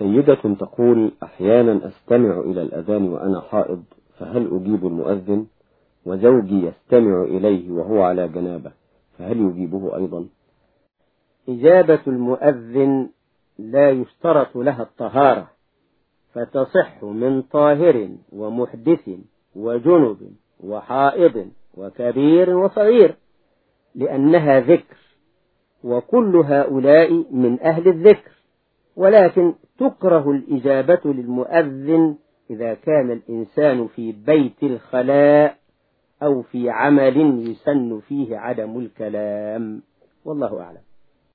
سيدة تقول أحيانا أستمع إلى الأذان وأنا حائض فهل أجيب المؤذن؟ وزوجي يستمع إليه وهو على جنابة فهل يجيبه أيضا؟ إجابة المؤذن لا يشترط لها الطهارة فتصح من طاهر ومحدث وجنب وحائض وكبير وصغير لأنها ذكر وكل هؤلاء من أهل الذكر ولكن تكره الإجابة للمؤذن إذا كان الإنسان في بيت الخلاء أو في عمل يسن فيه عدم الكلام. والله أعلم.